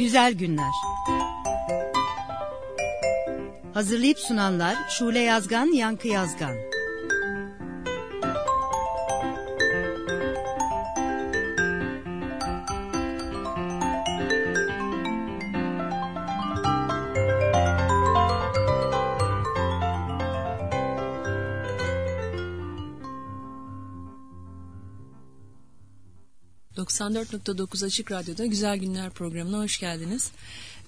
Güzel günler. Hazırlayıp sunanlar Şule Yazgan, Yankı Yazgan. ...94.9 Açık Radyo'da Güzel Günler programına hoş geldiniz.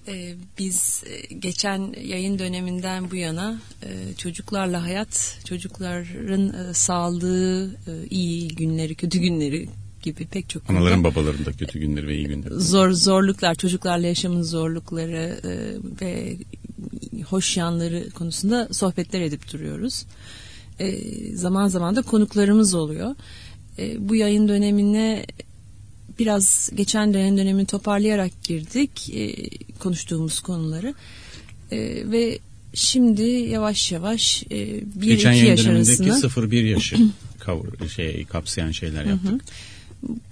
Ee, biz e, geçen yayın döneminden bu yana e, çocuklarla hayat, çocukların e, sağlığı, e, iyi günleri, kötü günleri gibi pek çok Anaların babaların da kötü günleri ve iyi günleri. zor zorluklar, çocuklarla yaşamın zorlukları e, ve hoş yanları konusunda sohbetler edip duruyoruz. E, zaman zaman da konuklarımız oluyor. E, bu yayın dönemine biraz geçen yayın dönemini toparlayarak girdik e, konuştuğumuz konuları E, ve şimdi yavaş yavaş e, bir Geçen iki yaş dönemindeki arasını 0-1 yaşı cover, şey, kapsayan şeyler yaptık.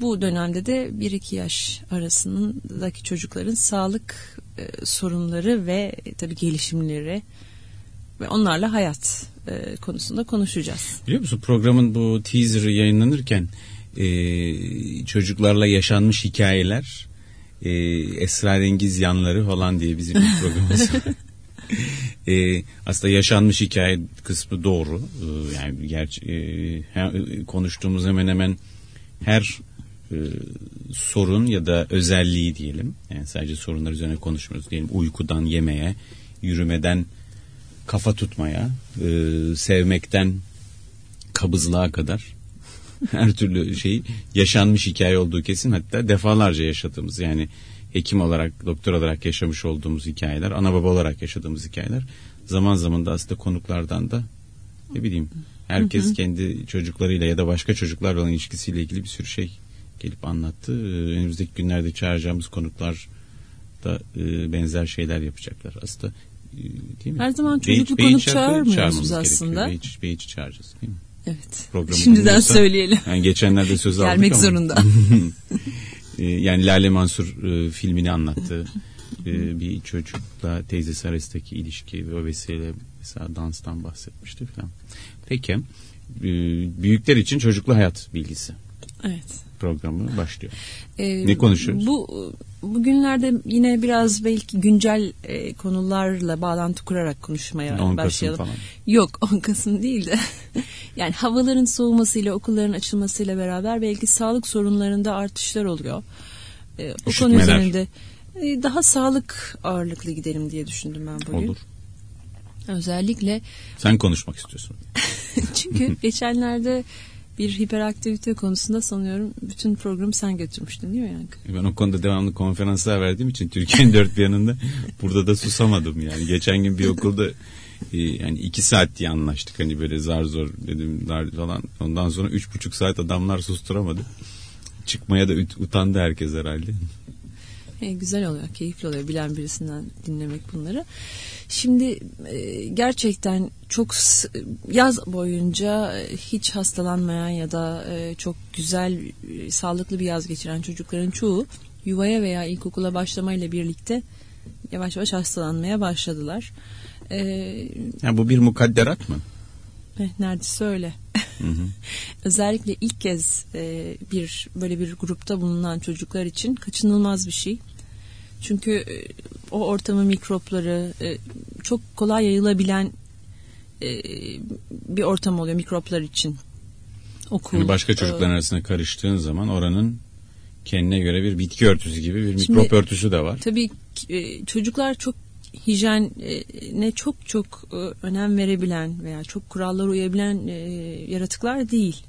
bu dönemde de 1-2 yaş arasındaki çocukların sağlık e, sorunları ve e, tabii gelişimleri ve onlarla hayat e, konusunda konuşacağız. Biliyor musun programın bu teaser'ı yayınlanırken e, çocuklarla yaşanmış hikayeler e, esrarengiz yanları falan diye bizim bir programımız. E, aslında yaşanmış hikaye kısmı doğru. E, yani gerçi e, konuştuğumuz hemen hemen her e, sorun ya da özelliği diyelim. Yani sadece sorunlar üzerine konuşmuyoruz diyelim. Uykudan yemeye, yürümeden kafa tutmaya, e, sevmekten kabızlığa kadar her türlü şey yaşanmış hikaye olduğu kesin hatta defalarca yaşadığımız yani hekim olarak doktor olarak yaşamış olduğumuz hikayeler ana baba olarak yaşadığımız hikayeler zaman zaman da aslında konuklardan da ne bileyim herkes kendi çocuklarıyla ya da başka çocuklarla olan ilişkisiyle ilgili bir sürü şey gelip anlattı. Ee, Önümüzdeki günlerde çağıracağımız konuklar da e, benzer şeyler yapacaklar. Aslında e, değil mi? Her zaman çocuklu konuk çağırmıyoruz çağırmamız aslında. Beyiç, beyiç çağıracağız değil mi? Evet. Programı Şimdiden dinliyorsa- söyleyelim. Yani geçenlerde söz aldık Gelmek ama. zorunda. E, yani Lale Mansur e, filmini anlattı. E, bir çocukla teyzesi arasındaki ilişki ve o vesile mesela danstan bahsetmişti falan. Peki e, büyükler için çocuklu hayat bilgisi Evet. Programı başlıyor. Ee, Ne konuşuyoruz? Bu bugünlerde yine biraz belki güncel e, konularla bağlantı kurarak konuşmaya 10 Kasım başlayalım. falan. Yok 10 Kasım değil de yani havaların soğumasıyla okulların açılmasıyla beraber belki sağlık sorunlarında artışlar oluyor. Ee, o konu üzerinde e, daha sağlık ağırlıklı gidelim diye düşündüm ben bugün. Olur. Özellikle Sen konuşmak istiyorsun. çünkü geçenlerde bir hiperaktivite konusunda sanıyorum bütün programı sen götürmüştün değil mi Yankı? Ben o konuda devamlı konferanslar verdiğim için Türkiye'nin dört bir yanında burada da susamadım yani. Geçen gün bir okulda e, yani iki saat diye anlaştık hani böyle zar zor dedim zar falan. Ondan sonra üç buçuk saat adamlar susturamadı. Çıkmaya da ut- utandı herkes herhalde. E, güzel oluyor, keyifli oluyor bilen birisinden dinlemek bunları. Şimdi e, gerçekten çok yaz boyunca e, hiç hastalanmayan ya da e, çok güzel, e, sağlıklı bir yaz geçiren çocukların çoğu yuvaya veya ilkokula başlamayla birlikte yavaş yavaş hastalanmaya başladılar. E, Yani bu bir mukadderat mı? eh, neredeyse öyle. Özellikle ilk kez e, bir böyle bir grupta bulunan çocuklar için kaçınılmaz bir şey. Çünkü e, o ortamın mikropları e, çok kolay yayılabilen e, bir ortam oluyor mikroplar için. Okul. Yani başka çocukların e, arasına karıştığın zaman oranın kendine göre bir bitki örtüsü gibi bir Şimdi- mikrop örtüsü de var. Tabii e, çocuklar çok hijyene çok çok e, önem verebilen veya çok kurallara uyabilen e, yaratıklar değil.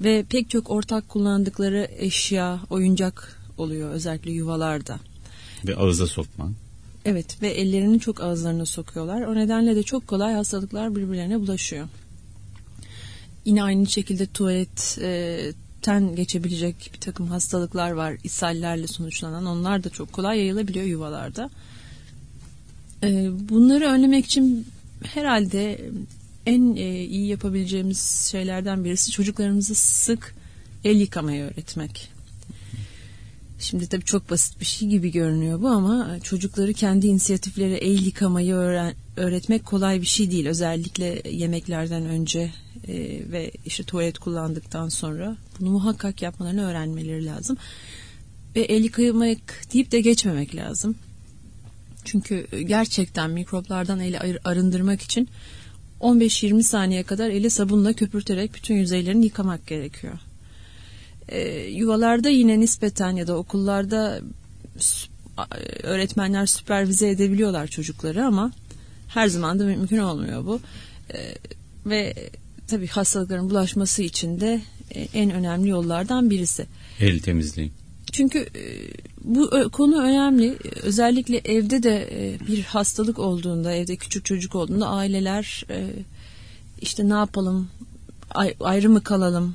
Ve pek çok ortak kullandıkları eşya, oyuncak oluyor özellikle yuvalarda. Ve ağıza sokma. Evet ve ellerini çok ağızlarına sokuyorlar. O nedenle de çok kolay hastalıklar birbirlerine bulaşıyor. Yine aynı şekilde tuvaletten geçebilecek bir takım hastalıklar var. İshallerle sonuçlanan onlar da çok kolay yayılabiliyor yuvalarda. Ee, Bunları önlemek için herhalde en e, iyi yapabileceğimiz şeylerden birisi çocuklarımızı sık el yıkamayı öğretmek. Şimdi tabii çok basit bir şey gibi görünüyor bu ama çocukları kendi inisiyatifleri el yıkamayı öğren, öğretmek kolay bir şey değil. Özellikle yemeklerden önce e, ve işte tuvalet kullandıktan sonra bunu muhakkak yapmalarını öğrenmeleri lazım. Ve el yıkamak deyip de geçmemek lazım. Çünkü gerçekten mikroplardan eli arındırmak için 15-20 saniye kadar eli sabunla köpürterek bütün yüzeylerini yıkamak gerekiyor. Ee, yuvalarda yine nispeten ya da okullarda öğretmenler süpervize edebiliyorlar çocukları ama her zaman da mümkün olmuyor bu. Ee, ve tabii hastalıkların bulaşması için de e, en önemli yollardan birisi. El temizliği. Çünkü e, bu konu önemli. Özellikle evde de e, bir hastalık olduğunda, evde küçük çocuk olduğunda aileler işte ne yapalım, ayrı mı kalalım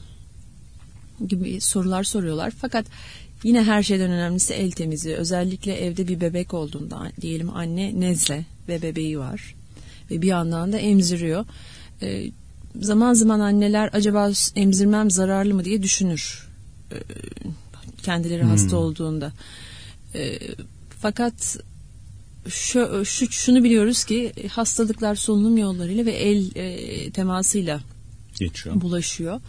gibi sorular soruyorlar. Fakat yine her şeyden önemlisi el temizliği. Özellikle evde bir bebek olduğunda diyelim anne nezle ve bebeği var ve bir yandan da emziriyor. Zaman zaman anneler acaba emzirmem zararlı mı diye düşünür kendileri hmm. hasta olduğunda. E, fakat şu, şu şunu biliyoruz ki hastalıklar solunum yollarıyla ve el e, temasıyla geçiyor. bulaşıyor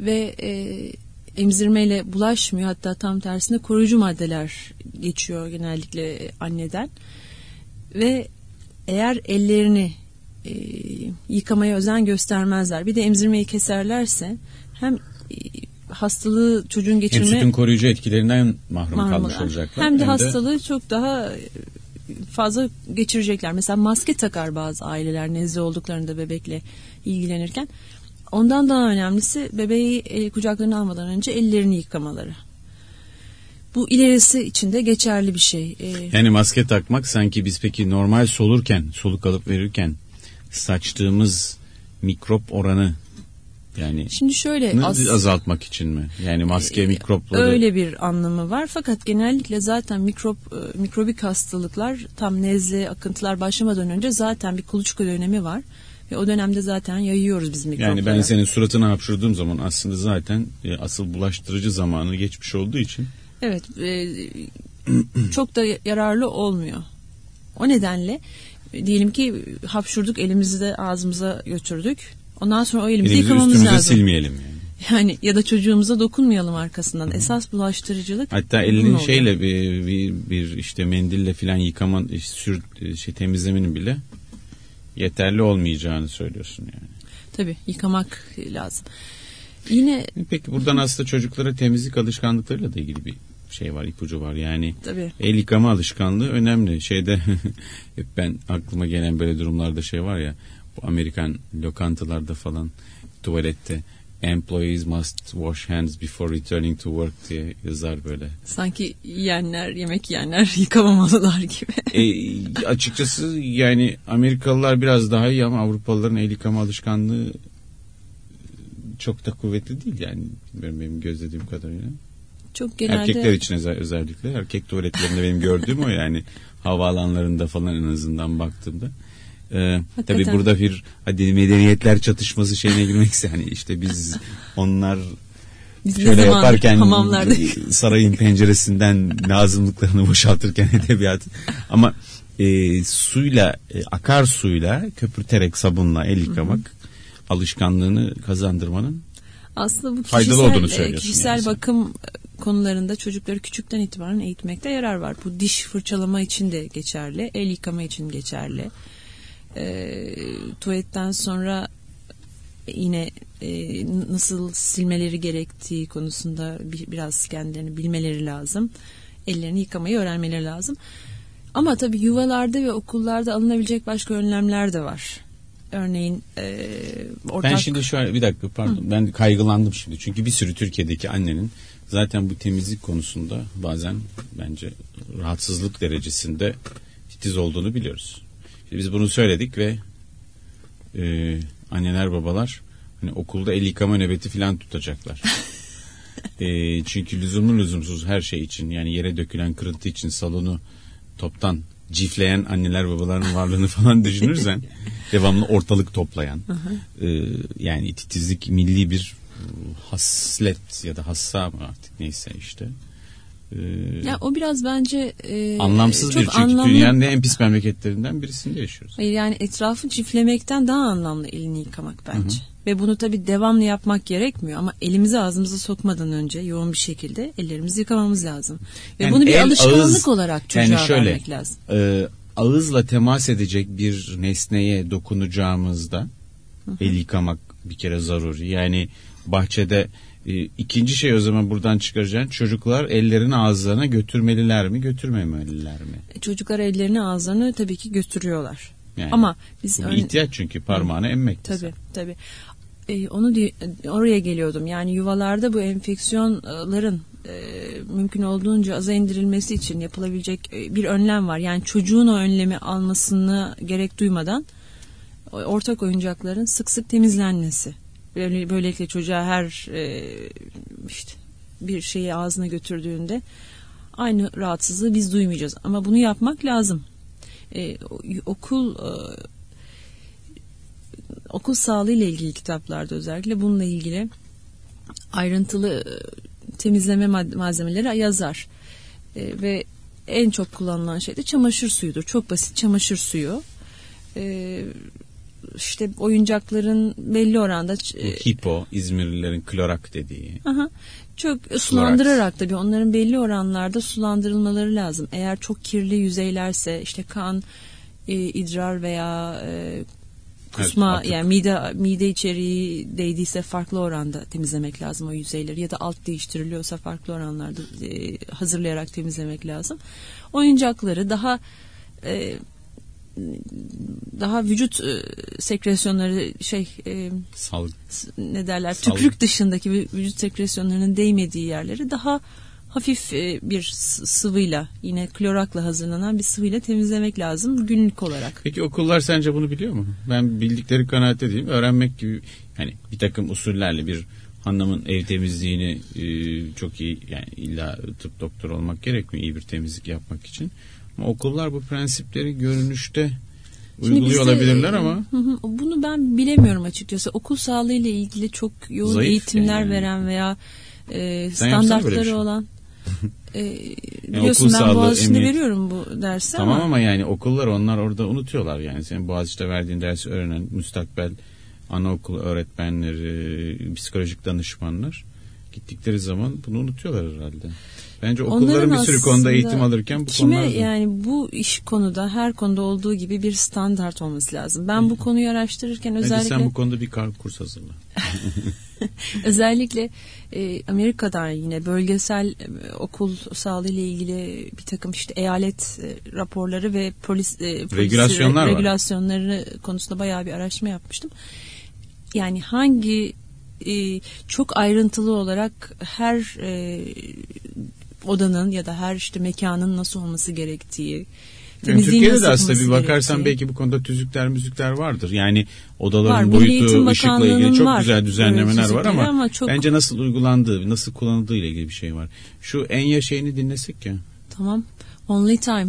ve e, emzirmeyle bulaşmıyor hatta tam tersine koruyucu maddeler geçiyor genellikle anneden ve eğer ellerini e, yıkamaya özen göstermezler bir de emzirmeyi keserlerse hem e, hastalığı çocuğun geçirme... Hem sütün koruyucu etkilerinden mahrum, mahrum kalmış olacaklar. Hem de hem hastalığı de... çok daha fazla geçirecekler. Mesela maske takar bazı aileler nezle olduklarında bebekle ilgilenirken. Ondan daha önemlisi bebeği el, kucaklarına almadan önce ellerini yıkamaları. Bu ilerisi için de geçerli bir şey. Ee, yani maske takmak sanki biz peki normal solurken, soluk alıp verirken saçtığımız mikrop oranı yani Şimdi şöyle as- azaltmak için mi? Yani maske e, mikropları öyle bir anlamı var. Fakat genellikle zaten mikrop e, mikrobik hastalıklar tam nezle, akıntılar başlamadan önce zaten bir kuluçka dönemi var. Ve o dönemde zaten yayıyoruz biz mikropları. Yani ben senin suratına hapşırdığım zaman aslında zaten e, asıl bulaştırıcı zamanı geçmiş olduğu için. Evet. E, çok da yararlı olmuyor. O nedenle e, diyelim ki hapşurduk elimizi de ağzımıza götürdük Ondan sonra o elimizi, elimizi yıkamamız lazım. silmeyelim yani. Yani ya da çocuğumuza dokunmayalım arkasından. Hı. Esas bulaştırıcılık. Hatta elinin şeyle bir, bir, bir işte mendille filan yıkaman sür şey temizlemenin bile yeterli olmayacağını söylüyorsun yani. Tabii yıkamak lazım. Yine Peki buradan aslında çocuklara temizlik alışkanlıklarıyla da ilgili bir şey var, ipucu var. Yani Tabii. el yıkama alışkanlığı önemli. Şeyde hep ben aklıma gelen böyle durumlarda şey var ya bu Amerikan lokantalarda falan tuvalette employees must wash hands before returning to work diye yazar böyle. Sanki yiyenler, yemek yiyenler yıkamamalılar gibi. e, açıkçası yani Amerikalılar biraz daha iyi ama Avrupalıların el yıkama alışkanlığı çok da kuvvetli değil yani. Bilmiyorum benim gözlediğim kadarıyla. Çok genelde... Erkekler için özellikle. Erkek tuvaletlerinde benim gördüğüm o yani. Havaalanlarında falan en azından baktığımda. Ee, tabii burada bir hadi medeniyetler çatışması şeyine girmekse hani işte biz onlar biz şöyle yaparken sarayın penceresinden lazımlıklarını boşaltırken edebiyat ama e, suyla e, akar suyla köpürterek sabunla el yıkamak Hı-hı. alışkanlığını kazandırmanın aslında bu kişisel, faydalı olduğunu söylüyorsun. Kişisel yani. bakım konularında çocukları küçükten itibaren eğitmekte yarar var. Bu diş fırçalama için de geçerli, el yıkama için geçerli e, tuvaletten sonra yine e, nasıl silmeleri gerektiği konusunda bir, biraz kendilerini bilmeleri lazım. Ellerini yıkamayı öğrenmeleri lazım. Ama tabii yuvalarda ve okullarda alınabilecek başka önlemler de var. Örneğin e, ortak... Ben şimdi şöyle bir dakika pardon Hı. ben kaygılandım şimdi. Çünkü bir sürü Türkiye'deki annenin zaten bu temizlik konusunda bazen bence rahatsızlık derecesinde titiz olduğunu biliyoruz. Şimdi biz bunu söyledik ve e, anneler babalar hani okulda el yıkama nöbeti falan tutacaklar. e, çünkü lüzumlu lüzumsuz her şey için yani yere dökülen kırıntı için salonu toptan cifleyen anneler babaların varlığını falan düşünürsen devamlı ortalık toplayan e, yani titizlik milli bir haslet ya da hassa mı artık neyse işte e, Ya o biraz bence e, anlamsız çok bir çünkü anlamlı. dünyanın en pis memleketlerinden birisinde yaşıyoruz. Hayır yani etrafı çiftlemekten daha anlamlı elini yıkamak bence. Ve bunu tabii devamlı yapmak gerekmiyor ama elimizi ağzımıza sokmadan önce yoğun bir şekilde ellerimizi yıkamamız lazım. Ve Yani bunu bir el, alışkanlık ağız, olarak çocuğa yani şöyle, vermek lazım. e, ağızla temas edecek bir nesneye dokunacağımızda el yıkamak bir kere zaruri. Yani bahçede e, ikinci şey o zaman buradan çıkaracağın çocuklar ellerini ağızlarına götürmeliler mi götürmemeliler mi? E, Çocuklar ellerini ağızlarını tabii ki götürüyorlar. Yani, Ama biz örne- ihtiyaç çünkü parmağını emmek. Tabii tabii. Ee, onu di- oraya geliyordum. Yani yuvalarda bu enfeksiyonların e, mümkün olduğunca aza indirilmesi için yapılabilecek e, bir önlem var. Yani çocuğun o önlemi almasını gerek duymadan ortak oyuncakların sık sık temizlenmesi. Böyle, böylelikle çocuğa her e, işte bir şeyi ağzına götürdüğünde aynı rahatsızlığı biz duymayacağız. Ama bunu yapmak lazım. E, okul e, okul sağlığı ile ilgili kitaplarda özellikle bununla ilgili ayrıntılı temizleme malzemeleri yazar. Ve en çok kullanılan şey de çamaşır suyudur. Çok basit çamaşır suyu. E, işte oyuncakların belli oranda Bu hipo İzmirlilerin klorak dediği. Aha. Çok sulandırarak tabii onların belli oranlarda sulandırılmaları lazım. Eğer çok kirli yüzeylerse işte kan, e, idrar veya e, kusma Evet, yani mide mide içeriği değdiyse farklı oranda temizlemek lazım o yüzeyleri ya da alt değiştiriliyorsa farklı oranlarda e, hazırlayarak temizlemek lazım. Oyuncakları daha e, daha vücut e, sekresyonları şey e, ne derler Sal- tükrük dışındaki vü- vücut sekresyonlarının değmediği yerleri daha hafif e, bir sıvıyla yine klorakla hazırlanan bir sıvıyla temizlemek lazım günlük olarak. Peki okullar sence bunu biliyor mu? Ben bildikleri kanaatte değilim. Öğrenmek gibi yani bir takım usullerle bir hanımın ev temizliğini e, çok iyi yani illa tıp doktor olmak gerekmiyor iyi bir temizlik yapmak için. Okullar bu prensipleri görünüşte uyguluyor bizde, olabilirler ama hı hı, bunu ben bilemiyorum açıkçası. Okul sağlığı ile ilgili çok yoğun Zayıf eğitimler yani. veren veya e, standartları şey. olan e, biliyorsun okul ben sağlığı, Boğaziçi'nde emniyet- veriyorum bu dersi tamam ama, ama yani okullar onlar orada unutuyorlar yani senin Boğaziçi'de verdiğin dersi öğrenen müstakbel anaokulu öğretmenleri, psikolojik danışmanlar gittikleri zaman bunu unutuyorlar herhalde. Bence okulların Onların bir sürü konuda eğitim alırken bu kime konularda yani bu iş konuda her konuda olduğu gibi bir standart olması lazım. Ben bu konuyu araştırırken Bence özellikle sen bu konuda bir kar kurs hazırla. özellikle e, Amerika'dan yine bölgesel e, okul sağlığı ile ilgili bir takım işte eyalet e, raporları ve polis, e, polis Regülasyonlar var. regülasyonları konusunda bayağı bir araştırma yapmıştım. Yani hangi e, çok ayrıntılı olarak her e, odanın ya da her işte mekanın nasıl olması gerektiği Yani Türkiye'de de aslında bir bakarsan gerektiği. belki bu konuda tüzükler müzükler vardır. Yani odaların Var, boyutu, ışıkla ilgili çok var. güzel düzenlemeler Evet, var ama, ama çok- bence nasıl uygulandığı, nasıl kullanıldığı ile ilgili bir şey var. Şu Enya şeyini dinlesek ya. Tamam. Only time.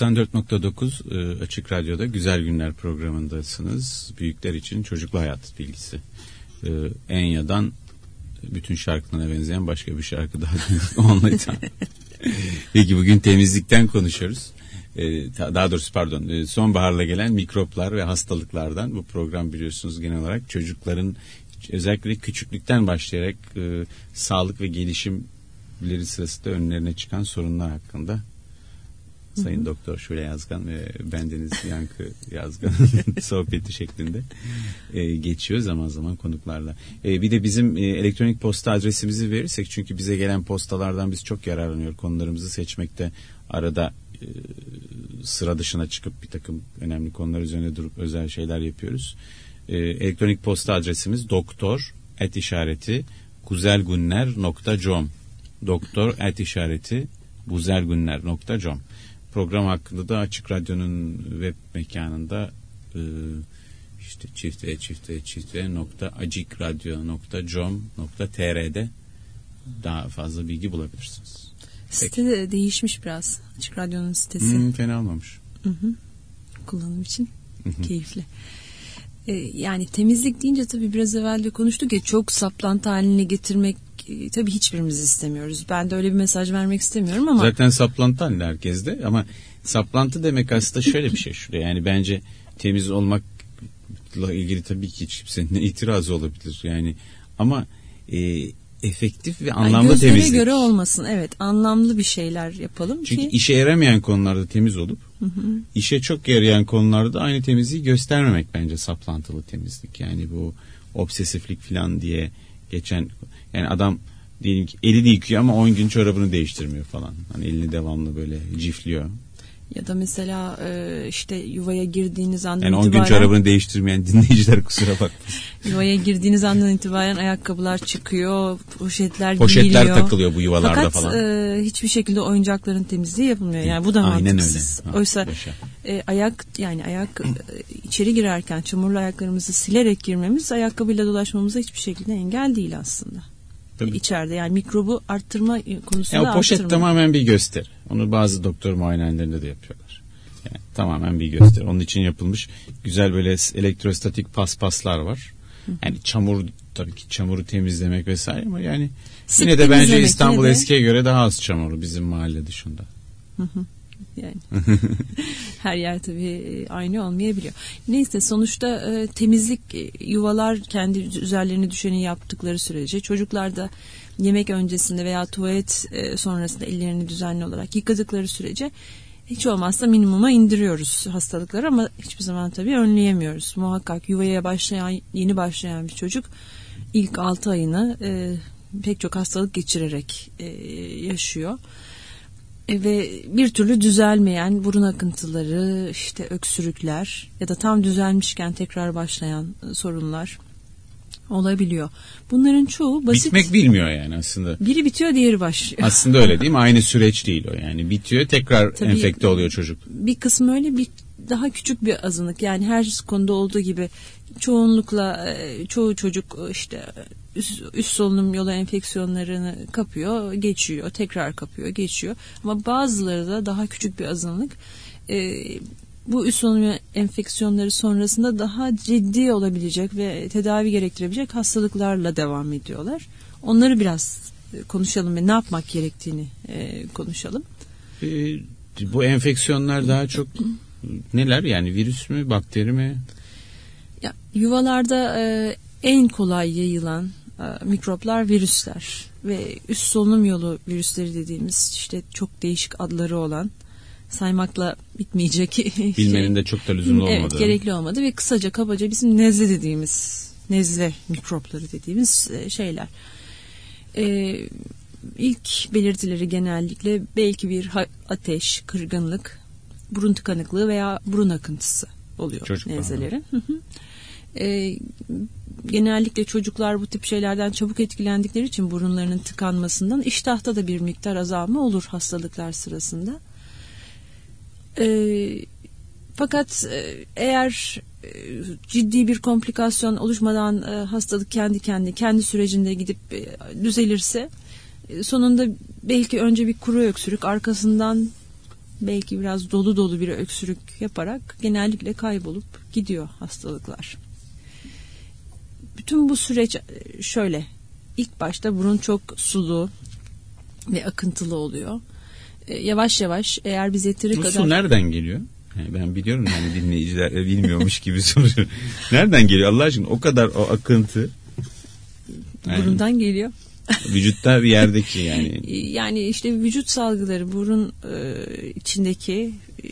94.9 e, Açık Radyo'da Güzel Günler programındasınız. Büyükler için çocuklu hayat bilgisi. E, Enya'dan bütün şarkılarına benzeyen başka bir şarkı daha. Onunla. Peki bugün temizlikten konuşuyoruz. E, daha doğrusu pardon sonbaharla gelen mikroplar ve hastalıklardan bu program biliyorsunuz genel olarak çocukların özellikle küçüklükten başlayarak sağlık ve gelişimleri sırasında önlerine çıkan sorunlar hakkında Sayın Doktor Şule Yazgan ve bendeniz Yankı Yazgan sohbeti şeklinde e, geçiyor zaman zaman konuklarla. E, bir de bizim e, elektronik posta adresimizi verirsek çünkü bize gelen postalardan biz çok yararlanıyor konularımızı seçmekte arada e, sıra dışına çıkıp bir takım önemli konular üzerine durup özel şeyler yapıyoruz. E, elektronik posta adresimiz doktor et işareti guzelgunner.com doktor et işareti buzelgunner.com program hakkında da Açık Radyo'nun web mekanında e, işte çifte çifte çifte nokta acikradyo.com.tr'de daha fazla bilgi bulabilirsiniz. Site de değişmiş biraz. Açık Radyo'nun sitesi. Hmm, fena olmamış. kullanım için keyifli. Ee, yani temizlik deyince tabii biraz evvel de konuştuk ya çok saplantı haline getirmek e, tabii hiçbirimiz istemiyoruz. Ben de öyle bir mesaj vermek istemiyorum ama Zaten saplantı halinde herkeste ama saplantı demek aslında şöyle bir şey şuraya. Yani bence temiz olmakla ilgili tabii ki hiç kimsenin itirazı olabilir. Yani ama e, efektif ve yani anlamlı gözlere temizlik. göre olmasın. Evet anlamlı bir şeyler yapalım Çünkü ki işe yaramayan konularda temiz olup işe çok yarayan konularda aynı temizliği göstermemek bence saplantılı temizlik. Yani bu obsesiflik falan diye geçen yani adam diyelim ki eli de yıkıyor ama 10 gün çorabını değiştirmiyor falan. Hani elini devamlı böyle cifliyor. ya da mesela e, işte yuvaya girdiğiniz andan Yani 10 gün itibaren çorabını değiştirmeyen dinleyiciler kusura bakmasın. yuvaya girdiğiniz andan itibaren ayakkabılar çıkıyor, poşetler, Poşetler giyiliyor. takılıyor bu yuvalarda Fakat falan. e, hiçbir şekilde oyuncakların temizliği yapılmıyor. Yani bu da Aynen mantıksız. öyle. Ha, Oysa yaşa. e, ayak yani ayak e, içeri girerken çamurlu ayaklarımızı silerek girmemiz ayakkabıyla dolaşmamıza hiçbir şekilde engel değil aslında. Tabii. İçeride yani mikrobu arttırma konusunda Ya o poşet arttırma. tamamen bir gösteri. Onu bazı doktor muayenelerinde de yapıyorlar. Yani tamamen bir gösteri. Onun için yapılmış güzel böyle elektrostatik paspaslar var. Yani çamur tabii ki çamuru temizlemek vesaire ama yani Sık yine de bence İstanbul de- eskiye göre daha az çamurlu bizim mahalle dışında. Yani her yer tabii e, aynı olmayabiliyor. Neyse sonuçta e, temizlik e, yuvalar kendi üzerlerine düşeni yaptıkları sürece çocuklar da yemek öncesinde veya tuvalet e, sonrasında ellerini düzenli olarak yıkadıkları sürece hiç olmazsa minimuma indiriyoruz hastalıkları ama hiçbir zaman tabii önleyemiyoruz. Muhakkak yuvaya başlayan yeni başlayan bir çocuk ilk 6 ayını e, pek çok hastalık geçirerek e, yaşıyor. E, ve bir türlü düzelmeyen burun akıntıları, işte öksürükler ya da tam düzelmişken tekrar başlayan e, sorunlar olabiliyor. Bunların çoğu basit. Bitmek bilmiyor yani aslında. Biri bitiyor, diğeri başlıyor. Aslında öyle değil mi? Aynı süreç değil o yani. Bitiyor tekrar Tabii. enfekte oluyor çocuk. Bir kısmı öyle bir daha küçük bir azınlık. Yani her konuda olduğu gibi çoğunlukla e, çoğu çocuk işte üst, üst solunum yolu enfeksiyonlarını kapıyor, geçiyor, tekrar kapıyor, geçiyor. Ama bazıları da daha küçük bir azınlık. e, bu üst solunum enfeksiyonları sonrasında daha ciddi olabilecek ve tedavi gerektirebilecek hastalıklarla devam ediyorlar. Onları biraz e, konuşalım ve ne yapmak gerektiğini e, konuşalım. Ee, bu enfeksiyonlar daha çok neler yani virüs mü bakteri mi? Ya, yuvalarda e, en kolay yayılan e, mikroplar virüsler ve üst solunum yolu virüsleri dediğimiz işte çok değişik adları olan saymakla bitmeyecek şey. Bilmenin de çok da lüzumlu Evet olmadığı. gerekli olmadı ve kısaca kabaca bizim nezle dediğimiz nezle mikropları dediğimiz e, şeyler. E, ilk belirtileri genellikle belki bir ateş, kırgınlık, burun tıkanıklığı veya burun akıntısı oluyor Çocuklarda. nezlelerin. Hı hı. E, genellikle çocuklar bu tip şeylerden çabuk etkilendikleri için burunlarının tıkanmasından iştahta da bir miktar azalma olur hastalıklar sırasında. E, fakat eğer e, ciddi bir komplikasyon oluşmadan e, hastalık kendi kendi kendi sürecinde gidip e, düzelirse sonunda belki önce bir kuru öksürük arkasından belki biraz dolu dolu bir öksürük yaparak genellikle kaybolup gidiyor hastalıklar. Bütün bu süreç e, şöyle. İlk başta burun çok sulu ve akıntılı oluyor. E, Yavaş yavaş eğer biz yeteri Bu kadar... su nereden geliyor? Yani ben biliyorum yani dinleyiciler e, bilmiyormuş gibi soruyor. Nereden geliyor Allah aşkına o kadar o akıntı yani burundan geliyor. vücutta bir yerdeki yani Yani işte vücut salgıları burun e, içindeki e,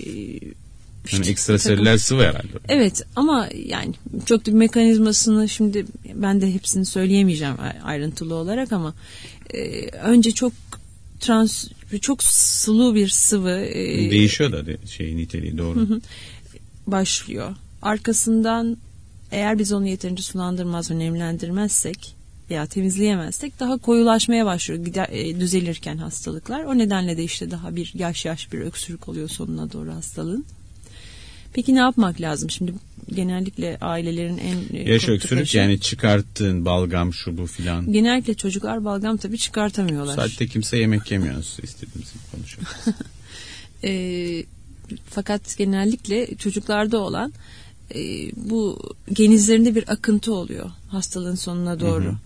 yani bir ekstraselüler takım- sıvı herhalde. Evet ama yani çok da bir mekanizmasını şimdi ben de hepsini söyleyemeyeceğim ayrıntılı olarak ama e, önce çok trans çok sulu bir sıvı e, Değişiyor da de- şey niteliği doğru. başlıyor. Arkasından eğer biz onu yeterince sulandırmaz ve nemlendirmezsek veya temizleyemezsek daha koyulaşmaya başlıyor gider, e, düzelirken hastalıklar. O nedenle de işte daha bir yaş yaş bir öksürük oluyor sonuna doğru hastalığın. Peki ne yapmak lazım? Şimdi genellikle ailelerin en e, Yaş öksürük şey- yani çıkarttığın balgam şu bu filan. Genellikle çocuklar balgam tabii çıkartamıyorlar. Saatte kimse yemek yemiyor istediğimizi konuşuyoruz. E, fakat genellikle çocuklarda olan e, bu genizlerinde bir akıntı oluyor hastalığın sonuna doğru. Hı hı.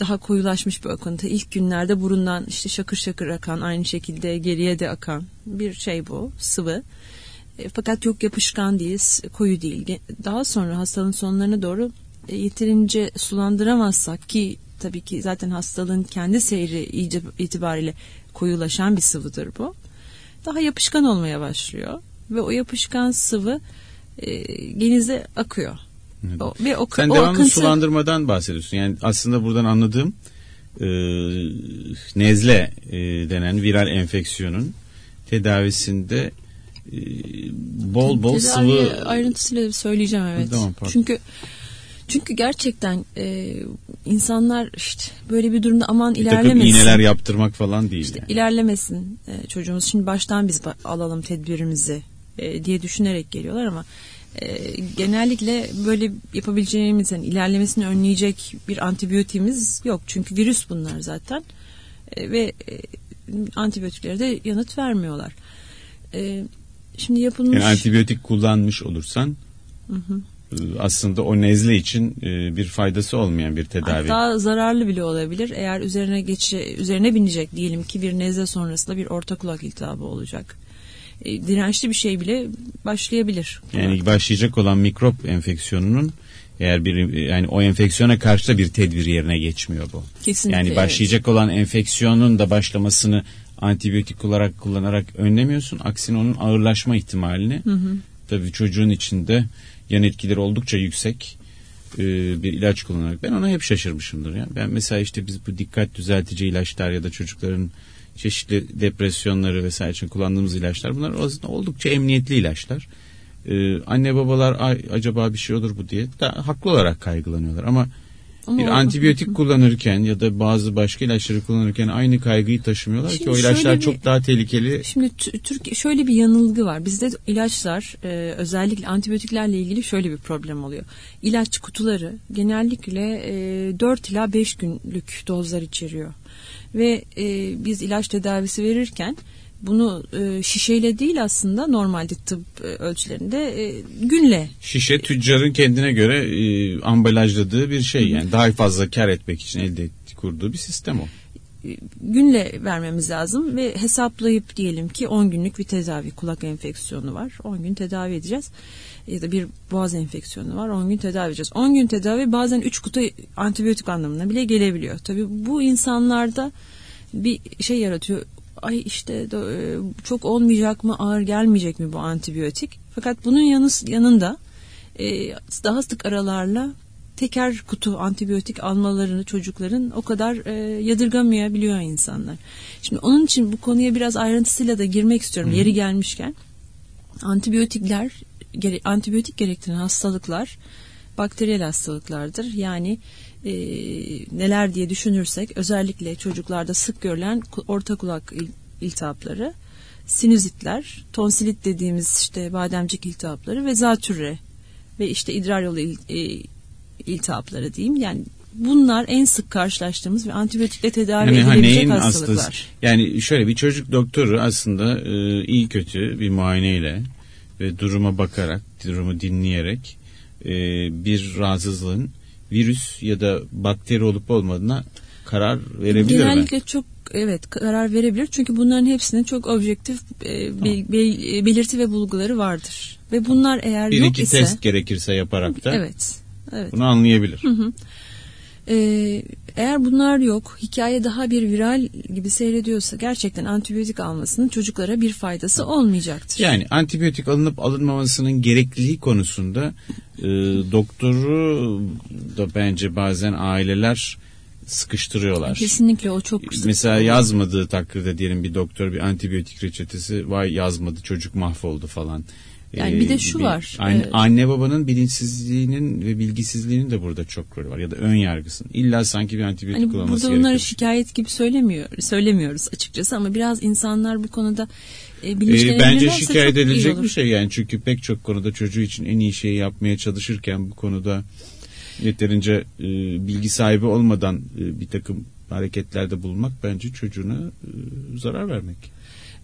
Daha koyulaşmış bir akıntı. İlk günlerde burundan işte şakır şakır akan, aynı şekilde geriye de akan bir şey bu, sıvı. E, fakat çok yapışkan değil, koyu değil. Daha sonra hastalığın sonlarına doğru e, yeterince sulandıramazsak ki tabii ki zaten hastalığın kendi seyri itibariyle koyulaşan bir sıvıdır bu. Daha yapışkan olmaya başlıyor ve o yapışkan sıvı e, genize akıyor. Evet. O, ve o, Sen o devamlı akıntı sulandırmadan bahsediyorsun. Yani aslında buradan anladığım e, nezle e, denen viral enfeksiyonun tedavisinde bol bol Tedavi sıvı ayrıntısıyla söyleyeceğim evet. Tamam, pardon. çünkü çünkü gerçekten e, insanlar işte böyle bir durumda aman bir takım ilerlemesin. iğneler yaptırmak falan değil. yani. ilerlemesin e, çocuğumuz. Şimdi baştan biz alalım tedbirimizi e, diye düşünerek geliyorlar ama e, genellikle böyle yapabileceğimiz yani ilerlemesini önleyecek bir antibiyotiğimiz yok. Çünkü virüs bunlar zaten E, ve e, antibiyotiklere de yanıt vermiyorlar. E, şimdi yapılmış Yani antibiyotik kullanmış olursan Hı hı. e, aslında o nezle için e, bir faydası olmayan bir tedavi. Hatta zararlı bile olabilir. Eğer üzerine geçe, üzerine binecek diyelim ki bir nezle sonrasında bir orta kulak iltihabı olacak. E, dirençli bir şey bile başlayabilir. Yani başlayacak olan mikrop enfeksiyonunun eğer bir yani o enfeksiyona karşı da bir tedbir yerine geçmiyor bu. Kesinlikle. Yani evet. başlayacak olan enfeksiyonun da başlamasını antibiyotik olarak kullanarak önlemiyorsun. Aksine onun ağırlaşma ihtimalini Hı hı. tabii çocuğun içinde yan etkileri oldukça yüksek e, bir ilaç kullanarak. Ben ona hep şaşırmışımdır. Ya. Ben mesela işte biz bu dikkat düzeltici ilaçlar ya da çocukların çeşitli depresyonları vesaire için kullandığımız ilaçlar bunlar aslında oldukça emniyetli ilaçlar. Ee, anne babalar acaba bir şey olur bu diye da haklı olarak kaygılanıyorlar ama Ama bir o- antibiyotik kullanırken ya da bazı başka ilaçları kullanırken aynı kaygıyı taşımıyorlar ki Şimdi o ilaçlar bir- çok daha tehlikeli. Şimdi t- Türkiye şöyle bir yanılgı var. Bizde ilaçlar e, özellikle antibiyotiklerle ilgili şöyle bir problem oluyor. İlaç kutuları genellikle e, 4 ila 5 günlük dozlar içeriyor. Ve e, biz ilaç tedavisi verirken bunu e, şişeyle değil aslında normalde tıp e, ölçülerinde e, günle. Şişe tüccarın kendine göre e, ambalajladığı bir şey yani. Daha fazla kar etmek için elde ettiği kurduğu bir sistem o. günle vermemiz lazım ve hesaplayıp diyelim ki 10 günlük bir tedavi kulak enfeksiyonu var. 10 gün tedavi edeceğiz. Ya da bir boğaz enfeksiyonu var. 10 gün tedavi edeceğiz. 10 gün tedavi bazen 3 kutu antibiyotik anlamına bile gelebiliyor. Tabi bu insanlarda bir şey yaratıyor ay işte e, çok olmayacak mı ağır gelmeyecek mi bu antibiyotik fakat bunun yanı, yanında e, daha sık aralarla teker kutu antibiyotik almalarını çocukların o kadar e, yadırgamayabiliyor insanlar. Şimdi onun için bu konuya biraz ayrıntısıyla da girmek istiyorum yeri gelmişken. Antibiyotikler, gere, antibiyotik gerektiren hastalıklar bakteriyel hastalıklardır. Yani e, neler diye düşünürsek özellikle çocuklarda sık görülen orta kulak il- iltihapları, sinüzitler, tonsilit dediğimiz işte bademcik iltihapları ve zatürre ve işte idrar yolu il- e, iltihapları diyeyim. Yani bunlar en sık karşılaştığımız ve antibiyotikle tedavi Yani ha, edilebilecek neyin hastalıklar. hastası? Yani şöyle bir çocuk doktoru aslında e, iyi kötü bir muayeneyle ve duruma bakarak, durumu dinleyerek e, bir rahatsızlığın virüs ya da bakteri olup olmadığına karar verebilir Genellikle mi? çok evet karar verebilir çünkü bunların hepsinin çok objektif e, be- be- belirti ve bulguları vardır. Ve bunlar eğer Bir yok iki ise test gerekirse yaparak da evet. Evet. bunu anlayabilir. Ee, eğer bunlar yok, hikaye daha bir viral gibi seyrediyorsa gerçekten antibiyotik almasının çocuklara bir faydası olmayacaktır. Yani antibiyotik alınıp alınmamasının gerekliliği konusunda e, doktoru da bence bazen aileler sıkıştırıyorlar. Kesinlikle o çok Mesela yazmadığı takdirde diyelim bir doktor bir antibiyotik reçetesi vay yazmadı çocuk mahvoldu falan. Yani bir de şu var, Anne, e- anne babanın bilinçsizliğinin ve bilgisizliğinin de burada çok rolü var ya da ön yargısının. İlla sanki bir antibiyotik Hani kullanması burada bunları gerekiyor. şikayet gibi söylemiyor, söylemiyoruz açıkçası ama biraz insanlar bu konuda e, Ee, bilinçlenirlerse bence çok şikayet edilecek bir şey yani çünkü pek çok konuda çocuğu için en iyi şeyi yapmaya çalışırken bu konuda yeterince e, bilgi sahibi olmadan e, bir takım hareketlerde bulunmak bence çocuğuna e, zarar vermek.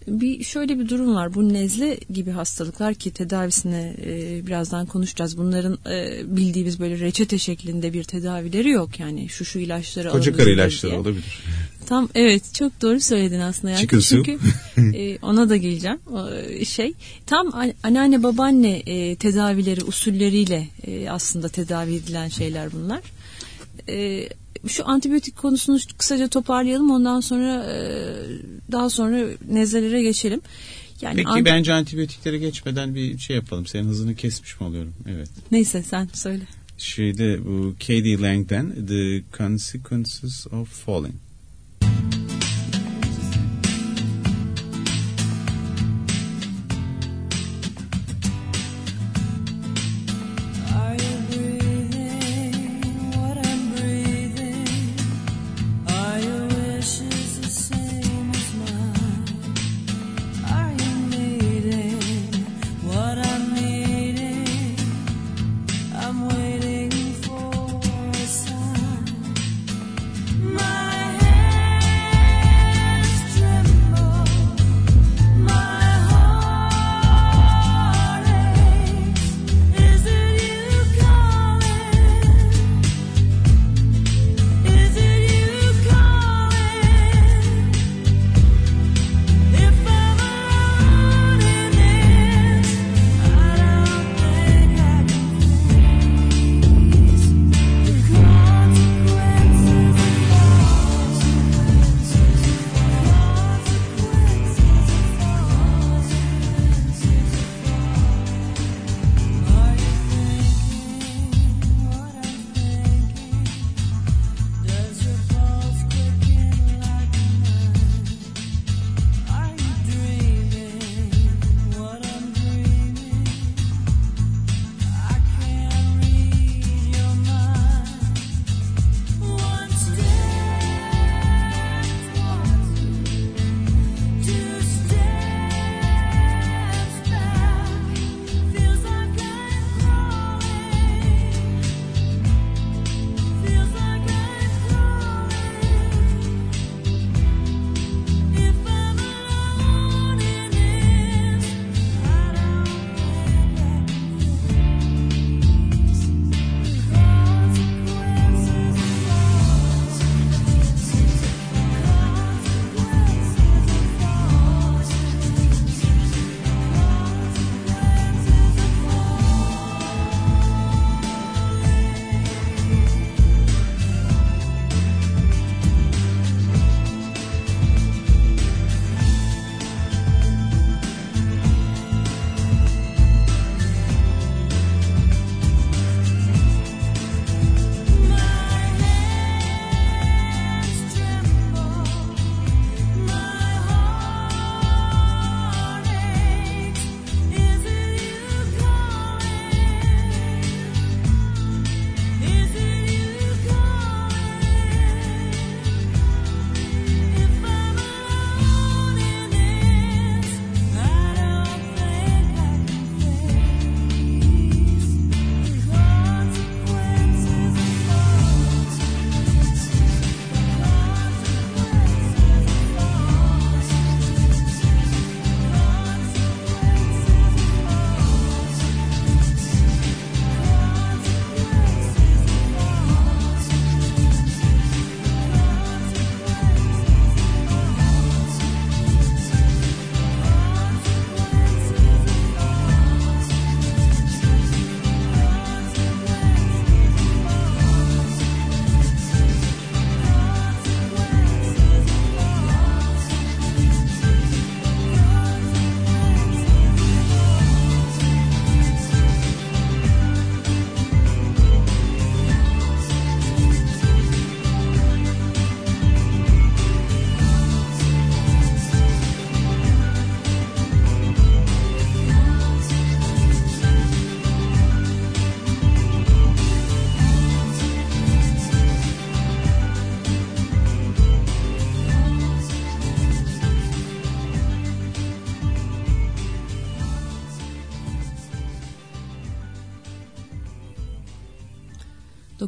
Bir şöyle bir durum var. Bu nezle gibi hastalıklar ki tedavisine e, birazdan konuşacağız. Bunların e, bildiğimiz böyle reçete şeklinde bir tedavileri yok. Yani şu şu ilaçları Koca karı diye. ilaçları olabilir. Tam evet çok doğru söyledin aslında. Yani. Chicken. Çünkü e, ona da geleceğim. E, şey tam an- anneanne babaanne e, tedavileri usulleriyle e, aslında tedavi edilen şeyler bunlar. E, şu antibiyotik konusunu kısaca toparlayalım ondan sonra e, daha sonra nezlelere geçelim. Yani Peki an- bence antibiyotiklere geçmeden bir şey yapalım. Senin hızını kesmiş mi oluyorum? Evet. neyse sen söyle. Şeyde bu Katie Lang'den The Consequences of Falling.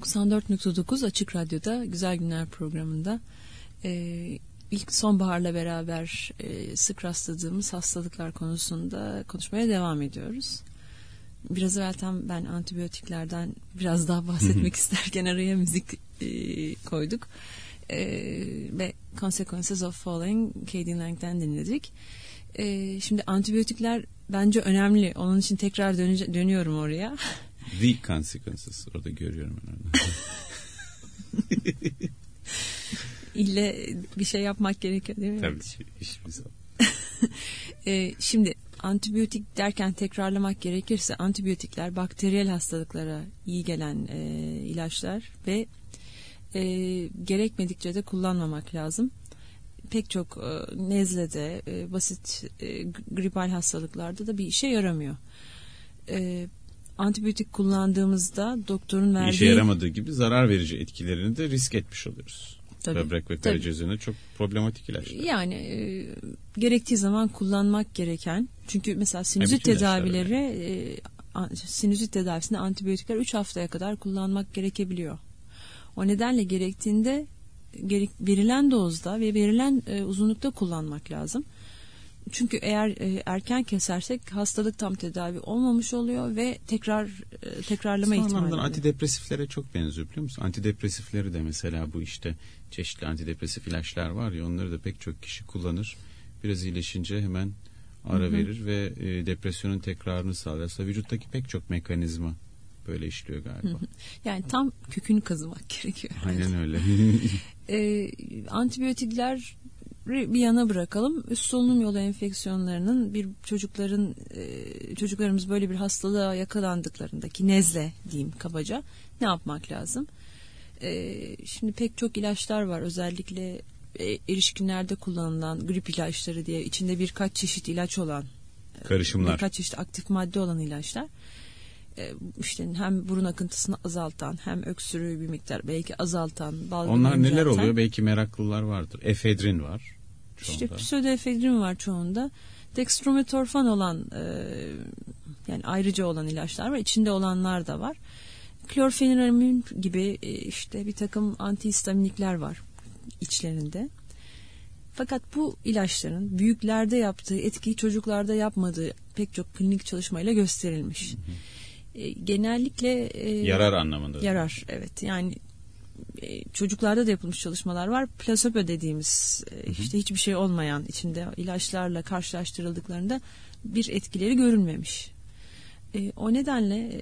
94.9 Açık Radyo'da Güzel Günler programında e, ilk sonbaharla beraber e, sık rastladığımız hastalıklar konusunda konuşmaya devam ediyoruz. Biraz evvel tam ben antibiyotiklerden biraz daha bahsetmek isterken araya müzik e, koyduk. E, ve Consequences of Falling Katie Lang'den dinledik. E, şimdi antibiyotikler bence önemli. Onun için tekrar dönüyorum oraya. The consequences. Orada görüyorum onu. İlle bir şey yapmak gerekiyor değil mi? Tabii zaman. Ee, şimdi antibiyotik derken tekrarlamak gerekirse antibiyotikler bakteriyel hastalıklara iyi gelen e, ilaçlar ve e, gerekmedikçe de kullanmamak lazım. Pek çok e, nezlede, e, basit e, gripal hastalıklarda da bir işe yaramıyor. E, antibiyotik kullandığımızda doktorun verdiği... işe yaramadığı gibi zarar verici etkilerini de risk etmiş oluyoruz. Tabii, Böbrek ve tabii. karaciğer üzerinde çok problematik ilaçlar. Yani e, gerektiği zaman kullanmak gereken çünkü mesela sinüzit bütün ilaçlar tedavileri e, sinüzit tedavisinde antibiyotikler 3 haftaya kadar kullanmak gerekebiliyor. O nedenle gerektiğinde gerek, verilen dozda ve verilen e, uzunlukta kullanmak lazım. Çünkü eğer e, erken kesersek hastalık tam tedavi olmamış oluyor ve tekrar e, tekrarlama Son ihtimali. anlamda antidepresiflere çok benziyor biliyor musun? Antidepresifleri de mesela bu işte çeşitli antidepresif ilaçlar var ya onları da pek çok kişi kullanır. Biraz iyileşince hemen ara verir ve e, depresyonun tekrarını sağlar. Aslında vücuttaki pek çok mekanizma böyle işliyor galiba. Yani tam kökünü kazımak gerekiyor. Aynen öyle. e, antibiyotikler bir yana bırakalım. Üst solunum yolu enfeksiyonlarının bir çocukların e, çocuklarımız böyle bir hastalığa yakalandıklarındaki nezle diyeyim kabaca ne yapmak lazım? E, şimdi pek çok ilaçlar var özellikle e, erişkinlerde kullanılan grip ilaçları diye içinde birkaç çeşit ilaç olan Karışımlar. birkaç çeşit aktif madde olan ilaçlar işte hem burun akıntısını azaltan hem öksürüğü bir miktar belki azaltan Onlar neler oluyor? Belki meraklılar vardır. Efedrin var. İşte çoğunda. pseudoefedrin var çoğunda. Dextrometorfan olan e, yani ayrıca olan ilaçlar var. İçinde olanlar da var. Klorfeniramin gibi e, işte bir takım antihistaminikler var içlerinde. Fakat bu ilaçların büyüklerde yaptığı etkiyi çocuklarda yapmadığı pek çok klinik çalışmayla gösterilmiş. E, genellikle e, Yarar anlamında. Yarar evet yani çocuklarda da yapılmış çalışmalar var. Plasebo dediğimiz e, işte hiçbir şey olmayan içinde ilaçlarla karşılaştırıldıklarında bir etkileri görülmemiş. E, o nedenle e,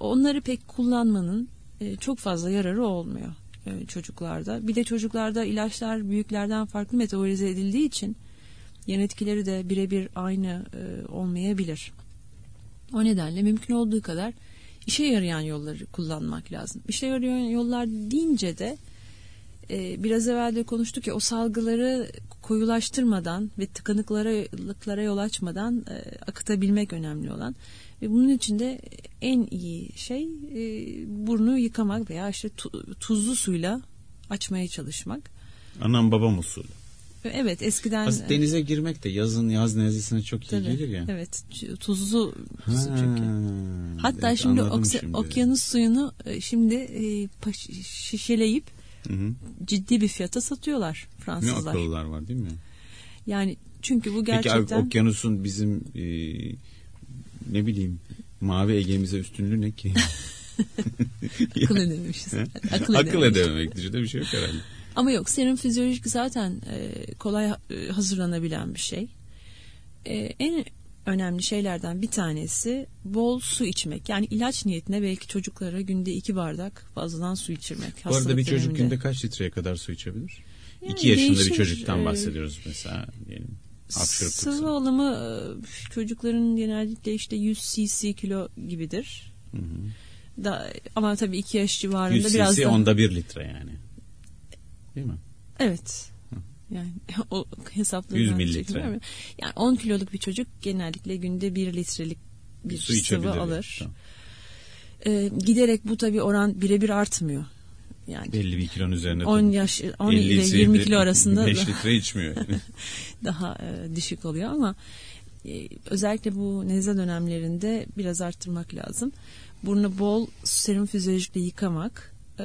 onları pek kullanmanın e, çok fazla yararı olmuyor e, çocuklarda. Bir de çocuklarda ilaçlar büyüklerden farklı metabolize edildiği için yan etkileri de birebir aynı e, olmayabilir. O nedenle mümkün olduğu kadar işe yarayan yolları kullanmak lazım. İşe yarayan yollar deyince de e, biraz evvel de konuştuk ya o salgıları koyulaştırmadan ve tıkanıklara yol açmadan e, akıtabilmek önemli olan. Ve bunun için de en iyi şey e, burnu yıkamak veya işte tu- tuzlu suyla açmaya çalışmak. Anam babam usulü. Evet eskiden Aslında denize girmek de yazın yaz nezlesine çok iyi Tabii, gelir ya. Evet tuzlu Ha, su çünkü. Hatta evet, şimdi, okse- şimdi. okyanus suyunu e, şimdi e, şişeleyip Hı hı. ciddi bir fiyata satıyorlar Ne Fransızlar. akıllılar var değil mi? Yani çünkü bu Peki abi, gerçekten okyanusun bizim e, ne bileyim mavi Ege'mize üstünlüğü ne ki? akıl edememişiz. Akıl, Akıl edememişiz. edememek dışında bir şey yok herhalde. Ama yok serum fizyolojik zaten e, kolay e, hazırlanabilen bir şey. E, en önemli şeylerden bir tanesi bol su içmek. Yani ilaç niyetine belki çocuklara günde iki bardak fazladan su içirmek. Bu arada bir çocuk döneminde. günde kaç litreye kadar su içebilir? Yani İki yaşında değişir. bir çocuktan Ee, bahsediyoruz mesela. Diyelim. Sıvı alımı e, çocukların genellikle işte 100 cc kilo gibidir. Hı hı. Da, ama tabii 2 yaş civarında 100 biraz cc da onda bir litre yani. Değil mi? evet. Yani o hesapları 100 ben mililitre. çekmiyorum. Yani 10 kiloluk bir çocuk genellikle günde 1 litrelik bir Su sıvı alır. Tamam. Ee, giderek bu tabii oran birebir artmıyor. Yani Belli bir kilonun üzerinde. 10 tabii. yaş 10 50 ile ise 20 de kilo arasında 5 da- litre içmiyor. daha e, düşük oluyor ama e, özellikle bu nezle dönemlerinde biraz arttırmak lazım. Burnu bol serum fizyolojikle yıkamak. e,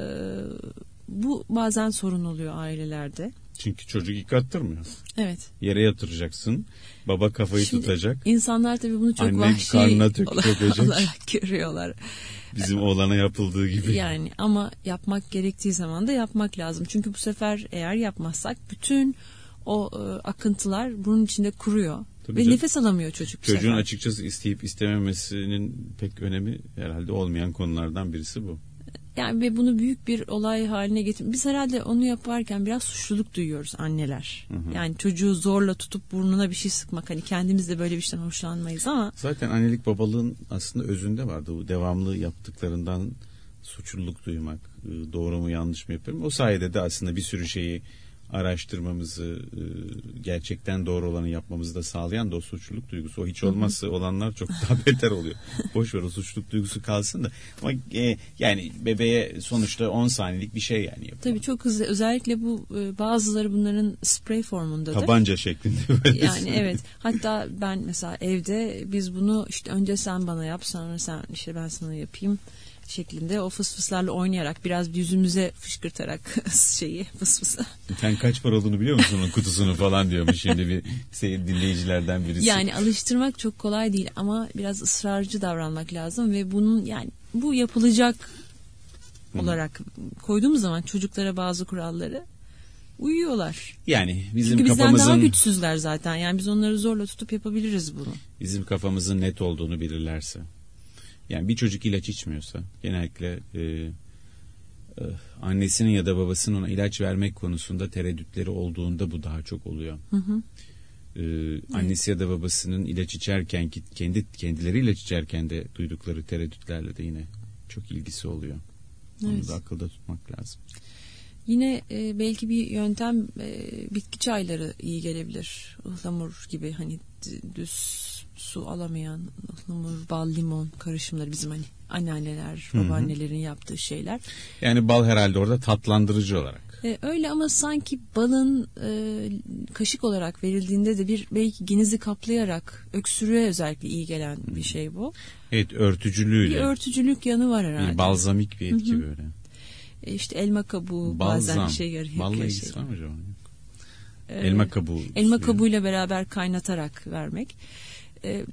bu bazen sorun oluyor ailelerde. Çünkü çocuk yıkattırmıyor. Evet. Yere yatıracaksın. Baba kafayı Şimdi tutacak. İnsanlar tabii bunu çok Anne vahşi karnına olarak, olarak görüyorlar. Bizim oğlana yapıldığı gibi. Yani ama yapmak gerektiği zaman da yapmak lazım. Çünkü bu sefer eğer yapmazsak bütün o e, akıntılar bunun içinde kuruyor. Tabii ve canım. nefes alamıyor çocuk Çocuğun sefer. açıkçası isteyip istememesinin pek önemi herhalde olmayan konulardan birisi bu. Yani ve bunu büyük bir olay haline getir. Biz herhalde onu yaparken biraz suçluluk duyuyoruz anneler. Yani çocuğu zorla tutup burnuna bir şey sıkmak. Hani kendimiz de böyle bir şeyden hoşlanmayız ama Zaten annelik babalığın aslında özünde vardı. Bu devamlı yaptıklarından suçluluk duymak. e, Doğru mu yanlış mı yapıyorum. O sayede de aslında bir sürü şeyi araştırmamızı, e, gerçekten doğru olanı yapmamızı da sağlayan da o suçluluk duygusu. O hiç olmazsa olanlar çok daha beter oluyor. Boş ver o suçluluk duygusu kalsın da. Ama e, yani bebeğe sonuçta 10 saniyelik bir şey yani yapıyor. tabii çok hızlı. Özellikle bu e, bazıları bunların sprey formundadır. Tabanca şeklinde böyle. Yani evet. Hatta ben mesela evde biz bunu işte önce sen bana yap sonra sen işte ben sana yapayım şeklinde o fıs fıslarla oynayarak biraz yüzümüze fışkırtarak şeyi fıs fısı. Sen kaç para olduğunu biliyor musun onun kutusunu falan diyormuş şimdi bir seyir dinleyicilerden birisi. Yani alıştırmak çok kolay değil ama biraz ısrarcı davranmak lazım ve bunun yani bu yapılacak olarak koyduğumuz zaman çocuklara bazı kuralları uyuyorlar. Yani bizim Çünkü bizden daha kafamızın güçsüzler zaten. Yani biz onları zorla tutup yapabiliriz bunu. bizim kafamızın net olduğunu bilirlerse. Yani bir çocuk ilaç içmiyorsa genellikle e, e, annesinin ya da babasının ona ilaç vermek konusunda tereddütleri olduğunda bu daha çok oluyor. E, annesi ya da babasının ilaç içerken ki kendi kendileri ilaç içerken de duydukları tereddütlerle de yine çok ilgisi oluyor. Onu Evet. da akılda tutmak lazım. Yine e, belki bir yöntem e, bitki çayları iyi gelebilir. Ihlamur gibi hani düz su alamayan ıhlamur, bal, limon karışımları bizim hani anneanneler, babaannelerin yaptığı şeyler. Yani bal herhalde orada tatlandırıcı olarak. E, öyle ama sanki balın e, kaşık olarak verildiğinde de bir belki genizi kaplayarak öksürüğe özellikle iyi gelen bir şey bu. Evet Bir örtücülüğüyle. örtücülük yanı var herhalde. bir balzamik bir etki böyle. E, işte elma kabuğu Balzam. bazen işe yarıyor. Balla Şey- ilgisi var mı acaba? e, Elma kabuğu. elma suyu. kabuğuyla beraber kaynatarak vermek. Ee,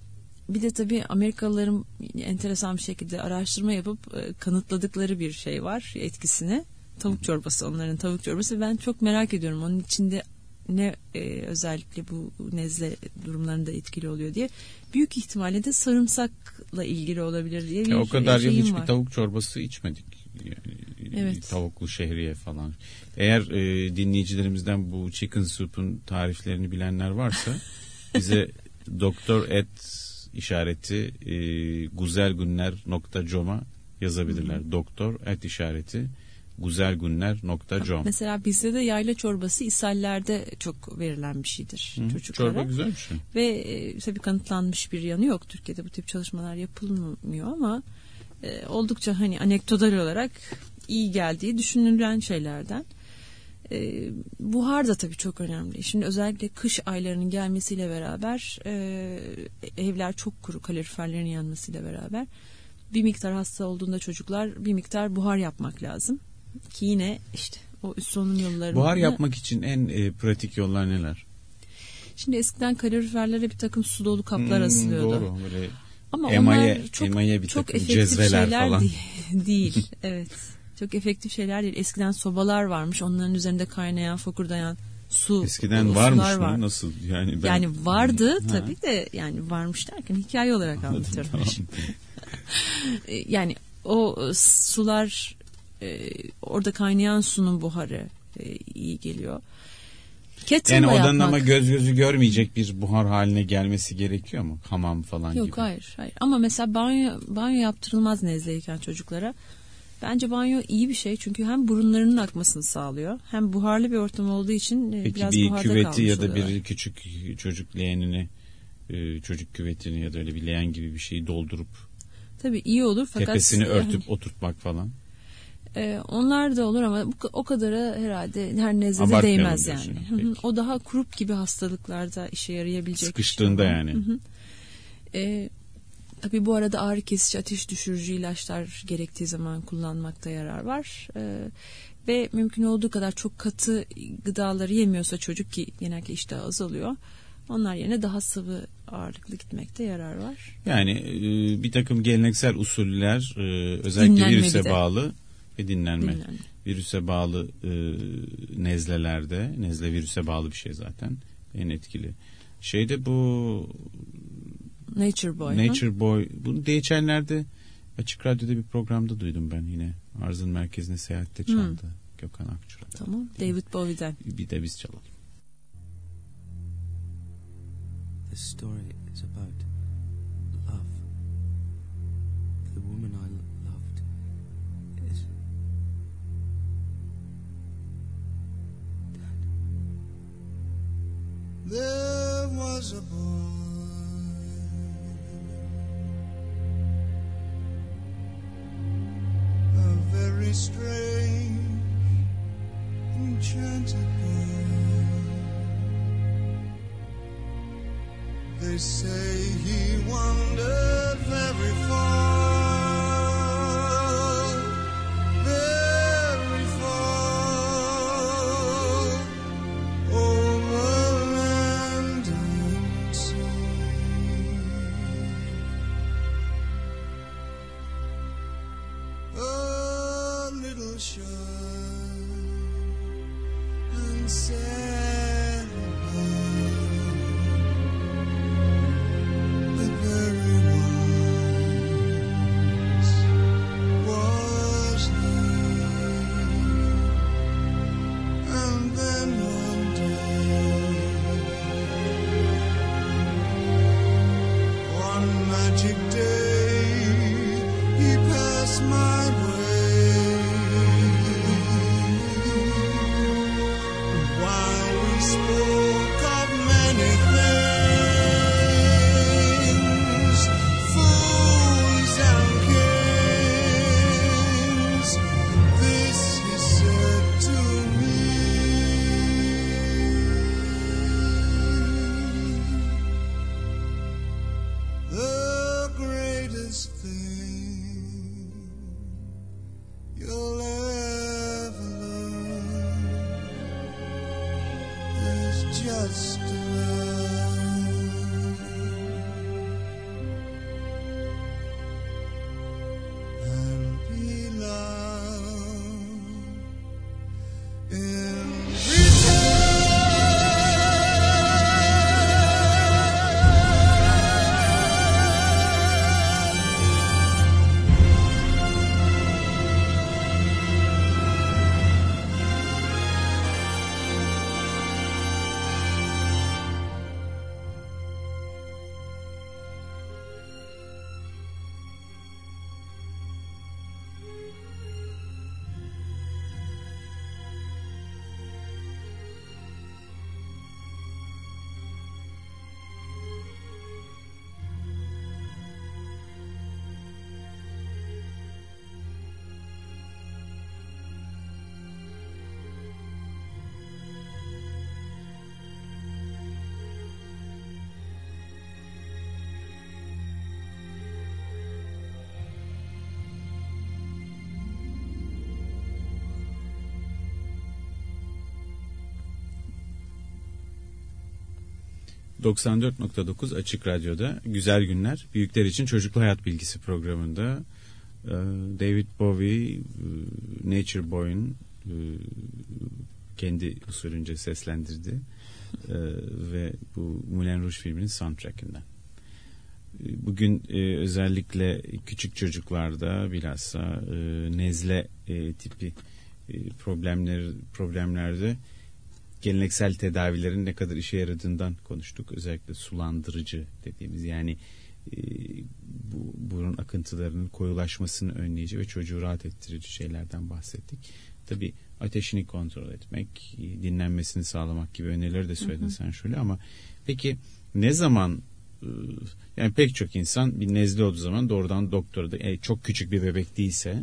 bir de tabii Amerikalıların enteresan bir şekilde araştırma yapıp e, kanıtladıkları bir şey var etkisini. Tavuk çorbası onların tavuk çorbası. Ben çok merak ediyorum onun içinde ne e, özellikle bu nezle durumlarında etkili oluyor diye. Büyük ihtimalle de sarımsakla ilgili olabilir diye bir Ya o kadar yıl hiçbir var. tavuk çorbası içmedik. Yani, Evet. Tavuklu şehriye falan. Eğer e, dinleyicilerimizden bu chicken soup'un tariflerini bilenler varsa bize doktor et işareti e, guzelgunler.com'a yazabilirler. Doktor et işareti guzelgunler.com. Mesela bizde de yayla çorbası ishallerde çok verilen bir şeydir Hı, çocuklara. Çorba güzel bir şey. Ve e, tabii kanıtlanmış bir yanı yok. Türkiye'de bu tip çalışmalar yapılmıyor ama e, oldukça hani anekdotal olarak iyi geldiği düşünülen şeylerden. E, buhar da tabii çok önemli. Şimdi özellikle kış aylarının gelmesiyle beraber e, evler çok kuru kaloriferlerin yanmasıyla beraber bir miktar hasta olduğunda çocuklar bir miktar buhar yapmak lazım. Ki yine işte o üst solunum yollarını Buhar yapmak için en e, pratik yollar neler? Şimdi eskiden kaloriferlere bir takım su dolu kaplar Hmm, asılıyordu. Doğru. Böyle Ama emaye, onlar çok emaye bir çok takım cezveler şeyler falan. değil. değil. Evet. Çok efektif şeyler değil. Eskiden sobalar varmış. Onların üzerinde kaynayan, fokurdayan su Eskiden varmış sular mı? var. Nasıl? Yani ben... Yani vardı Ha. tabii de yani varmış derken hikaye olarak anlatıyorum. Tamam. E, Yani o e, sular e, orada kaynayan sunun buharı e, iyi geliyor. Kettle'la Yani odanın yapmak. ama göz gözü görmeyecek bir buhar haline gelmesi gerekiyor mu? Hamam falan Yok gibi. hayır hayır ama mesela banyo banyo yaptırılmaz nezleyken çocuklara. Bence banyo iyi bir şey çünkü hem burunlarının akmasını sağlıyor hem buharlı bir ortam olduğu için e, Peki biraz bir buharda küveti kalmış ya da oluyorlar. bir küçük çocuk leğenini e, çocuk küvetini ya da öyle bir leğen gibi bir şeyi doldurup Tabii iyi olur fakat tepesini örtüp oturtmak falan. e, onlar da olur ama bu, o kadara herhalde her nezlede değmez yani. Hı hı. Peki. O daha kurup gibi hastalıklarda işe yarayabilecek. şey Sıkıştığında olan. yani. Hı hı. E, tabii bu arada ağrı kesici, ateş düşürücü ilaçlar gerektiği zaman kullanmakta yarar var. E, ve mümkün olduğu kadar çok katı gıdaları yemiyorsa çocuk ki genellikle iştah azalıyor. Onlar yerine daha sıvı ağırlıklı gitmekte yarar var. Yani e, bir takım geleneksel usuller e, özellikle Dinlenme virüse de. bağlı ve dinlenme. Dinlenme. Virüse bağlı e, nezlelerde, nezle virüse bağlı bir şey zaten en etkili. Şeyde bu Nature Boy. ha? Nature Boy, bunu geçenlerde Açık Radyo'da bir programda duydum ben yine. Arzın merkezine seyahatte çaldı Gökhan Akçura. Tamam. David Bowie'den. Bir de biz çalalım. This story is about love. The woman I lo- loved is dead. There was a boy They say he wandered very far ...94.9 Açık Radyo'da Güzel Günler Büyükler için Çocuklu Hayat Bilgisi programında e, David Bowie, e, Nature Boy'un e, kendi usulünce seslendirdi ve bu Moulin Rouge filminin soundtrackinden. Bugün özellikle küçük çocuklarda bilhassa nezle tipi problemler problemlerde geleneksel tedavilerin ne kadar işe yaradığından konuştuk. Özellikle sulandırıcı dediğimiz yani e, bu burun akıntılarının koyulaşmasını önleyici ve çocuğu rahat ettirici şeylerden bahsettik. Tabi ateşini kontrol etmek, e, dinlenmesini sağlamak gibi önerileri de söyledin sen şöyle ama peki ne zaman e, yani pek çok insan bir nezle olduğu zaman doğrudan doktora da e, çok küçük bir bebek değilse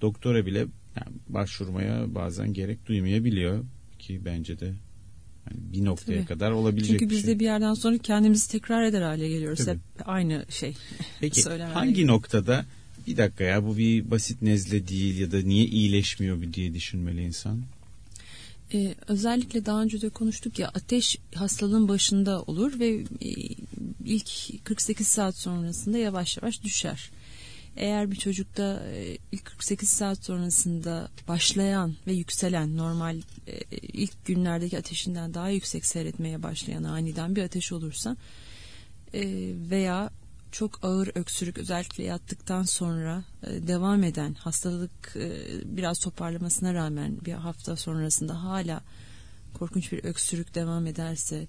doktora bile yani başvurmaya bazen gerek duymayabiliyor ki bence de Yani bir noktaya Tabii. kadar olabilecek Çünkü bir biz şey. de bir yerden sonra kendimizi tekrar eder hale geliyoruz. Tabii. Hep aynı şey. Peki hangi geliyor. noktada bir dakika ya bu bir basit nezle değil ya da niye iyileşmiyor bu diye düşünmeli insan? Ee, özellikle daha önce de konuştuk ya ateş hastalığın başında olur ve e, ilk 48 saat sonrasında yavaş yavaş düşer. Eğer bir çocukta e, ilk 48 saat sonrasında başlayan ve yükselen normal e, ilk günlerdeki ateşinden daha yüksek seyretmeye başlayan aniden bir ateş olursa e, veya çok ağır öksürük özellikle yattıktan sonra devam eden hastalık biraz toparlamasına rağmen bir hafta sonrasında hala korkunç bir öksürük devam ederse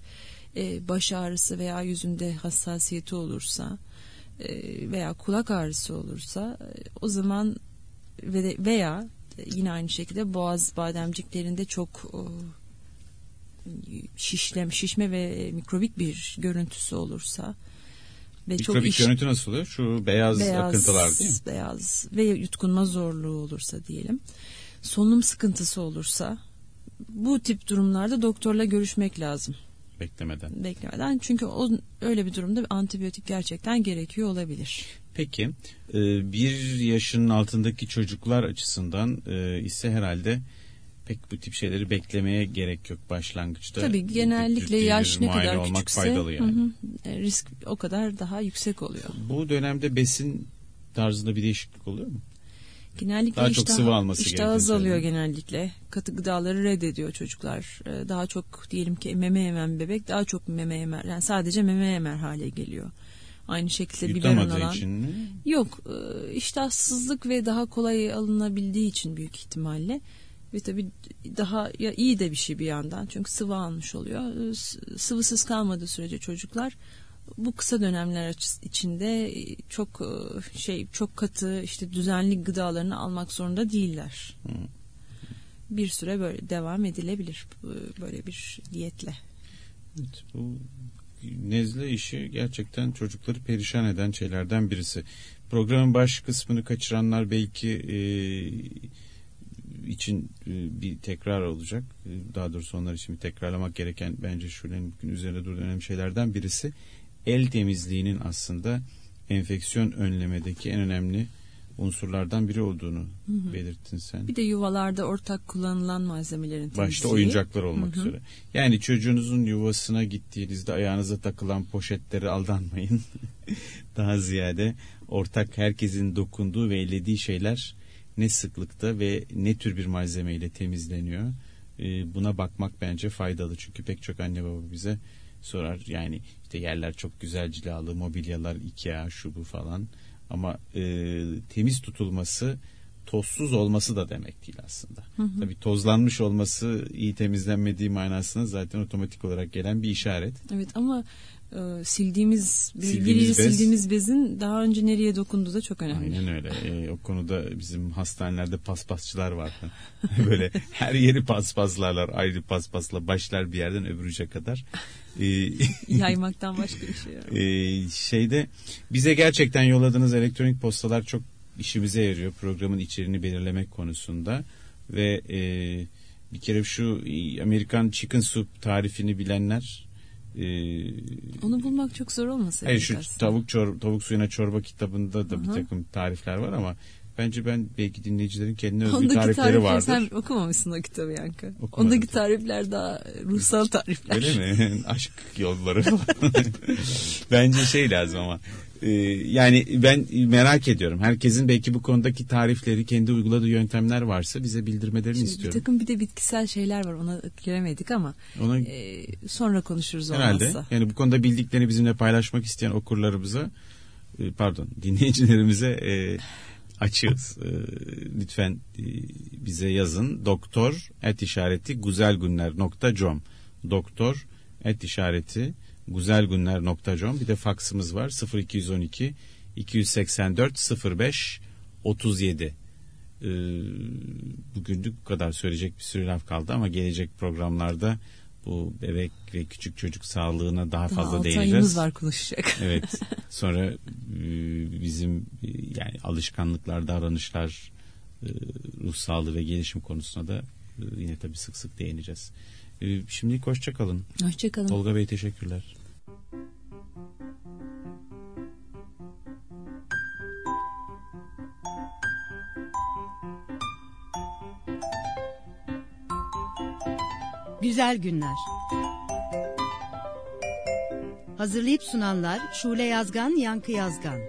baş ağrısı veya yüzünde hassasiyeti olursa veya kulak ağrısı olursa e, o zaman veya yine aynı şekilde boğaz bademciklerinde çok e, şişlem, şişme ve mikrobik bir görüntüsü olursa ve çok Mikrobik iş- görüntü nasıl oluyor? Şu beyaz, akıntılar değil mi? Beyaz ve yutkunma zorluğu olursa diyelim. Solunum sıkıntısı olursa bu tip durumlarda doktorla görüşmek lazım Beklemeden. beklemeden. Çünkü o öyle bir durumda bir antibiyotik gerçekten gerekiyor olabilir. Peki e, bir yaşının altındaki çocuklar açısından e, ise herhalde pek bu tip şeyleri beklemeye gerek yok başlangıçta. Tabii genellikle yaş ne kadar olmak küçükse faydalı yani. hı hı, e, risk o kadar daha yüksek oluyor. Bu dönemde besin tarzında bir değişiklik oluyor mu? Genellikle Daha çok iştah, sıvı alması iştah azalıyor genellikle. Katı gıdaları reddediyor çocuklar. Ee, Daha çok diyelim ki meme yemen bebek daha çok meme yemer. Yani sadece meme yemer hale geliyor. Aynı şekilde biberon Yutamadığı alan. için mi? Yok e, iştahsızlık ve daha kolay alınabildiği için büyük ihtimalle. Ve tabii daha ya iyi de bir şey bir yandan. Çünkü sıvı almış oluyor. E, s- Sıvısız kalmadığı sürece çocuklar bu kısa dönemler içinde e, çok e, şey çok katı işte düzenli gıdalarını almak zorunda değiller. Hı. Bir süre böyle devam edilebilir böyle bir diyetle. Evet, bu nezle işi gerçekten çocukları perişan eden şeylerden birisi. Programın baş kısmını kaçıranlar belki e, için e, bir tekrar olacak. E, Daha doğrusu onlar için bir tekrarlamak gereken bence şulenin bugün üzerinde durduğu önemli şeylerden birisi el temizliğinin aslında enfeksiyon önlemedeki en önemli unsurlardan biri olduğunu belirttin sen. Bir de yuvalarda ortak kullanılan malzemelerin temizliği. Başta oyuncaklar olmak Hı hı. üzere. Yani çocuğunuzun yuvasına gittiğinizde ayağınıza takılan poşetlere aldanmayın. Daha ziyade ortak herkesin dokunduğu ve ellediği şeyler ne sıklıkta ve ne tür bir malzemeyle temizleniyor. Buna bakmak bence faydalı. Çünkü pek çok anne baba bize sorar. Yani işte yerler çok güzel cilalı, mobilyalar Ikea, şu bu falan. Ama e, temiz tutulması tozsuz olması da demek değil aslında. Tabii tozlanmış olması iyi temizlenmediği manasına zaten otomatik olarak gelen bir işaret. Evet ama e, sildiğimiz, Sildiğimiz bez. sildiğimiz bezin daha önce nereye dokunduğu da çok önemli. Aynen öyle. E, o konuda bizim hastanelerde paspasçılar var. Böyle her yeri paspaslarlar. Ayrı paspasla başlar bir yerden öbür uca kadar. E, Yaymaktan başka bir şey yok. e, şeyde bize gerçekten yolladığınız elektronik postalar çok işimize yarıyor programın içeriğini belirlemek konusunda ve e, bir kere şu e, Amerikan chicken soup tarifini bilenler e, Onu bulmak çok zor olmasa hayır şu aslında. tavuk çor tavuk suyuna çorba kitabında da bir Aha. takım tarifler var ama bence ben belki dinleyicilerin kendine özgü Ondaki tarifleri tarifler vardır. sen okumamışsın o kitabı Yankı. Okumadım. Ondaki tarifler daha ruhsal tarifler. Öyle mi? Aşk yolları falan. Bence şey lazım ama. Ee, yani ben merak ediyorum. Herkesin belki bu konudaki tarifleri, kendi uyguladığı yöntemler varsa bize bildirmelerini Şimdi bir istiyorum. takım bir de bitkisel şeyler var ona giremedik ama Ona e, sonra konuşuruz herhalde olmazsa. yani bu konuda bildiklerini bizimle paylaşmak isteyen okurlarımıza e, pardon dinleyicilerimize e, açığız. E, lütfen e, bize yazın. Doktor et işareti güzelgünler.com Doktor et işareti güzelgünler.com bir de faksımız var 0212 284 05 37 Ee, bugünlük bu kadar söyleyecek bir sürü laf kaldı ama gelecek programlarda bu bebek ve küçük çocuk sağlığına daha Daha fazla değineceğiz. ayımız var konuşacak. Evet. Sonra e, bizim e, yani alışkanlıklar, davranışlar, e, ruh sağlığı ve gelişim konusuna da yine tabii sık sık değineceğiz. Şimdilik hoşça kalın. Hoşçakalın. Tolga Bey teşekkürler. Güzel günler. Hazırlayıp sunanlar Şule Yazgan, Yankı Yazgan.